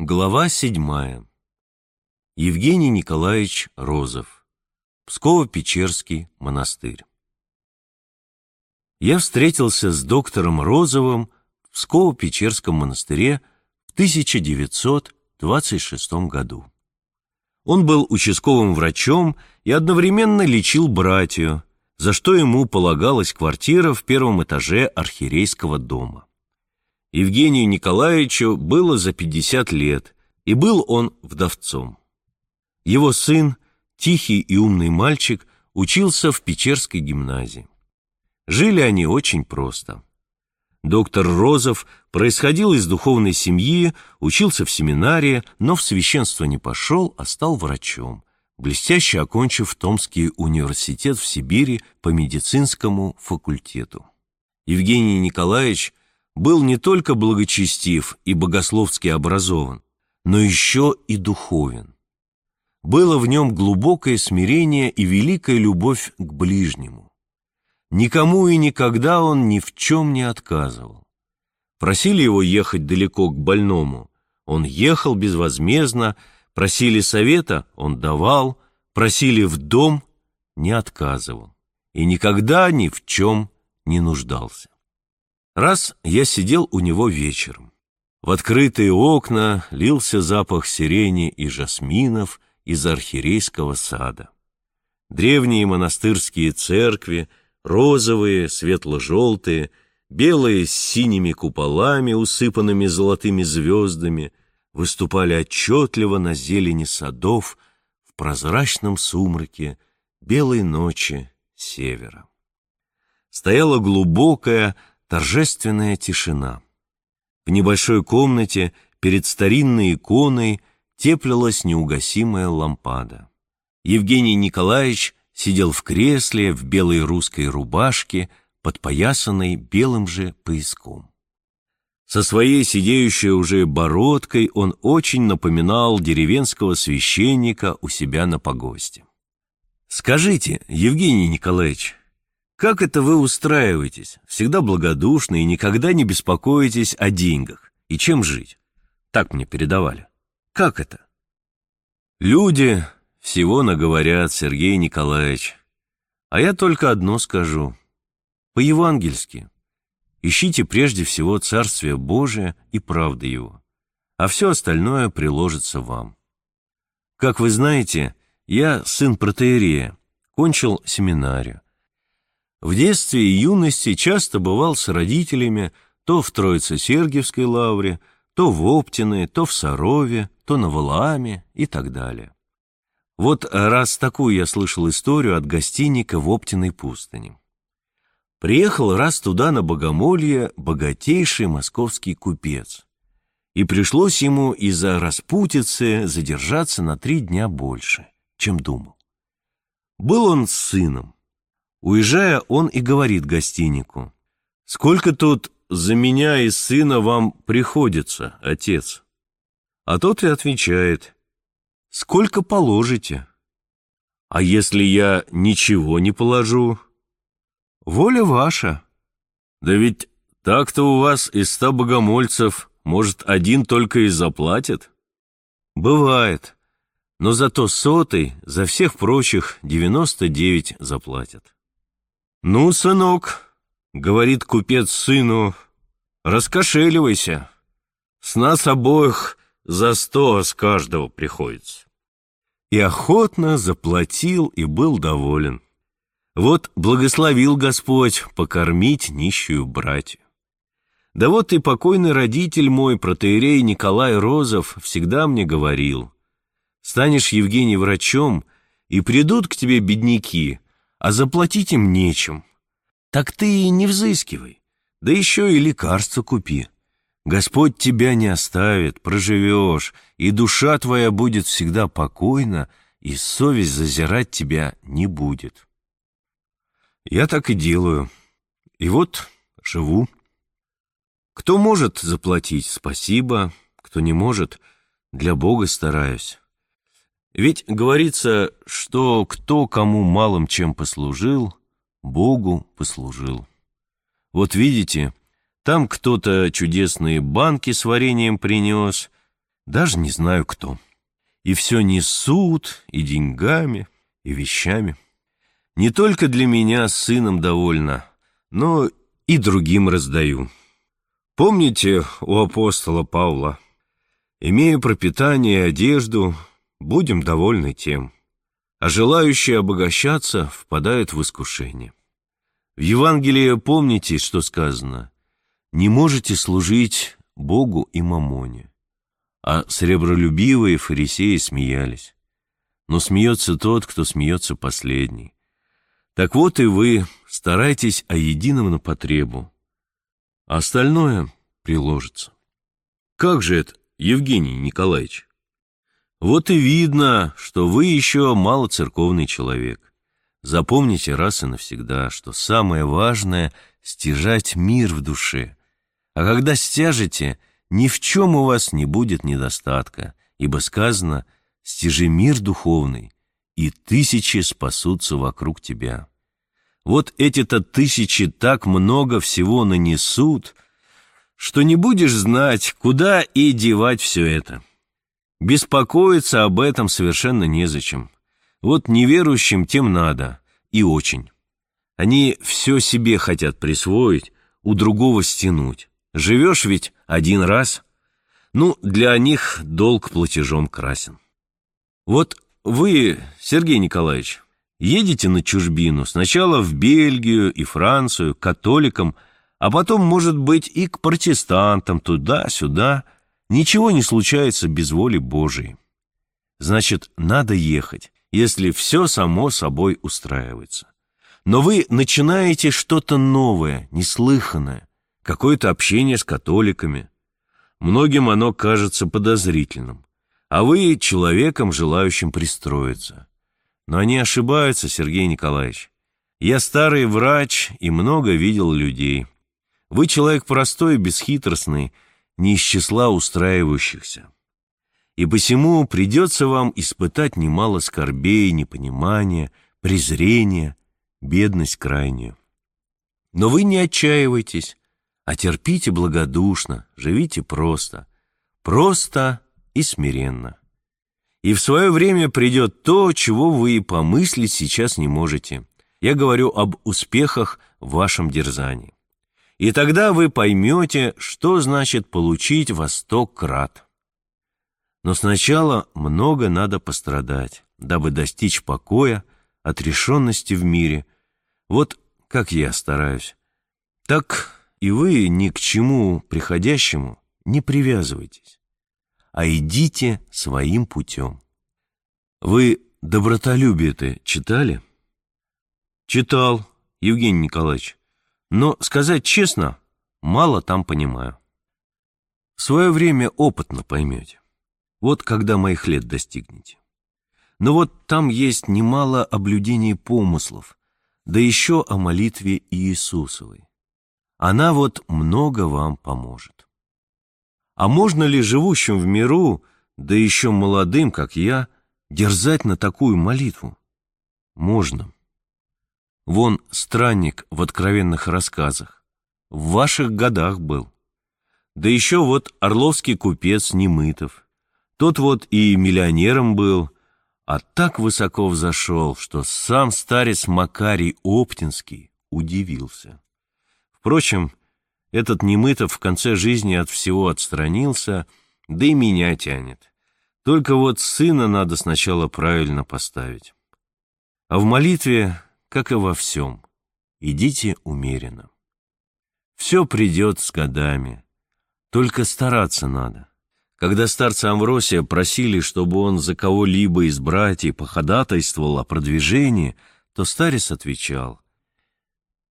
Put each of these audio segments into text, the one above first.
Глава седьмая. Евгений Николаевич Розов. Псково-Печерский монастырь. Я встретился с доктором Розовым в Псково-Печерском монастыре в 1926 году. Он был участковым врачом и одновременно лечил братью, за что ему полагалась квартира в первом этаже архиерейского дома. Евгению Николаевичу было за 50 лет, и был он вдовцом. Его сын, тихий и умный мальчик, учился в Печерской гимназии. Жили они очень просто. Доктор Розов происходил из духовной семьи, учился в семинарии, но в священство не пошел, а стал врачом, блестяще окончив Томский университет в Сибири по медицинскому факультету. Евгений Николаевич был не только благочестив и богословски образован, но еще и духовен. Было в нем глубокое смирение и великая любовь к ближнему. Никому и никогда он ни в чем не отказывал. Просили его ехать далеко к больному, он ехал безвозмездно, просили совета, он давал, просили в дом, не отказывал и никогда ни в чем не нуждался. Раз я сидел у него вечером. В открытые окна лился запах сирени и жасминов из архиерейского сада. Древние монастырские церкви, розовые, светло-желтые, белые с синими куполами, усыпанными золотыми звездами, выступали отчетливо на зелени садов в прозрачном сумраке белой ночи севера. Стояла глубокая, торжественная тишина. В небольшой комнате перед старинной иконой теплилась неугасимая лампада. Евгений Николаевич сидел в кресле в белой русской рубашке, подпоясанной белым же пояском. Со своей сидеющей уже бородкой он очень напоминал деревенского священника у себя на погосте. «Скажите, Евгений Николаевич, как это вы устраиваетесь? Всегда благодушны и никогда не беспокоитесь о деньгах. И чем жить? Так мне передавали. Как это? Люди всего наговорят, Сергей Николаевич. А я только одно скажу. По-евангельски. Ищите прежде всего Царствие Божие и правды Его, а все остальное приложится вам. Как вы знаете, я сын протеерея, кончил семинарию, в детстве и юности часто бывал с родителями то в Троице-Сергиевской лавре, то в Оптиной, то в Сарове, то на Валааме и так далее. Вот раз такую я слышал историю от гостинника в Оптиной пустыне. Приехал раз туда на богомолье богатейший московский купец, и пришлось ему из-за распутицы задержаться на три дня больше, чем думал. Был он с сыном, Уезжая, он и говорит гостинику. «Сколько тут за меня и сына вам приходится, отец?» А тот и отвечает. «Сколько положите?» «А если я ничего не положу?» «Воля ваша». «Да ведь так-то у вас из ста богомольцев, может, один только и заплатит?» «Бывает, но зато сотый за всех прочих девяносто девять заплатят». «Ну, сынок», — говорит купец сыну, — «раскошеливайся. С нас обоих за сто с каждого приходится». И охотно заплатил и был доволен. Вот благословил Господь покормить нищую братью. Да вот и покойный родитель мой, протеерей Николай Розов, всегда мне говорил, «Станешь, Евгений, врачом, и придут к тебе бедняки, а заплатить им нечем. Так ты и не взыскивай, да еще и лекарства купи. Господь тебя не оставит, проживешь, и душа твоя будет всегда покойна, и совесть зазирать тебя не будет. Я так и делаю. И вот живу. Кто может заплатить, спасибо, кто не может, для Бога стараюсь. Ведь говорится, что кто кому малым чем послужил, Богу послужил. Вот видите, там кто-то чудесные банки с вареньем принес, Даже не знаю кто. И все несут, и деньгами, и вещами. Не только для меня с сыном довольно, но и другим раздаю. Помните у апостола Павла, «Имея пропитание и одежду, будем довольны тем, а желающие обогащаться впадают в искушение». В Евангелии помните, что сказано «Не можете служить Богу и мамоне». А сребролюбивые фарисеи смеялись. Но смеется тот, кто смеется последний. Так вот и вы старайтесь о едином на потребу, а остальное приложится. Как же это, Евгений Николаевич? Вот и видно, что вы еще малоцерковный человек. Запомните раз и навсегда, что самое важное — стяжать мир в душе. А когда стяжете, ни в чем у вас не будет недостатка, ибо сказано «стяжи мир духовный, и тысячи спасутся вокруг тебя». Вот эти-то тысячи так много всего нанесут, что не будешь знать, куда и девать все это. Беспокоиться об этом совершенно незачем. Вот неверующим тем надо, и очень. Они все себе хотят присвоить, у другого стянуть. Живешь ведь один раз. Ну, для них долг платежом красен. Вот вы, Сергей Николаевич, Едете на чужбину, сначала в Бельгию и Францию, к католикам, а потом, может быть, и к протестантам, туда-сюда. Ничего не случается без воли Божией. Значит, надо ехать, если все само собой устраивается. Но вы начинаете что-то новое, неслыханное, какое-то общение с католиками. Многим оно кажется подозрительным, а вы человеком, желающим пристроиться. Но они ошибаются, Сергей Николаевич. Я старый врач и много видел людей. Вы человек простой и бесхитростный, не из числа устраивающихся. И посему придется вам испытать немало скорбей, непонимания, презрения, бедность крайнюю. Но вы не отчаивайтесь, а терпите благодушно, живите просто, просто и смиренно. И в свое время придет то, чего вы и помыслить сейчас не можете. Я говорю об успехах в вашем дерзании. И тогда вы поймете, что значит получить во сто крат. Но сначала много надо пострадать, дабы достичь покоя, отрешенности в мире. Вот как я стараюсь. Так и вы ни к чему приходящему не привязывайтесь а идите своим путем. Вы «Добротолюбие»-то читали? Читал, Евгений Николаевич, но, сказать честно, мало там понимаю. В свое время опытно поймете. Вот когда моих лет достигнете. Но вот там есть немало облюдений помыслов, да еще о молитве Иисусовой. Она вот много вам поможет. А можно ли живущим в миру, да еще молодым, как я, дерзать на такую молитву? Можно. Вон странник в откровенных рассказах. В ваших годах был. Да еще вот орловский купец Немытов. Тот вот и миллионером был, а так высоко взошел, что сам старец Макарий Оптинский удивился. Впрочем, этот Немытов в конце жизни от всего отстранился, да и меня тянет. Только вот сына надо сначала правильно поставить. А в молитве, как и во всем, идите умеренно. Все придет с годами, только стараться надо. Когда старца Амвросия просили, чтобы он за кого-либо из братьев походатайствовал о продвижении, то старец отвечал,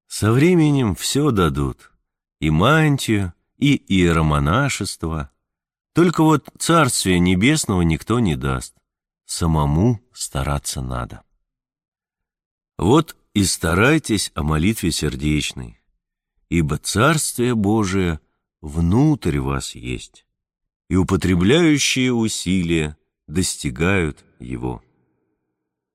«Со временем все дадут, и мантию, и иеромонашество. Только вот Царствия Небесного никто не даст. Самому стараться надо. Вот и старайтесь о молитве сердечной, ибо Царствие Божие внутрь вас есть, и употребляющие усилия достигают его.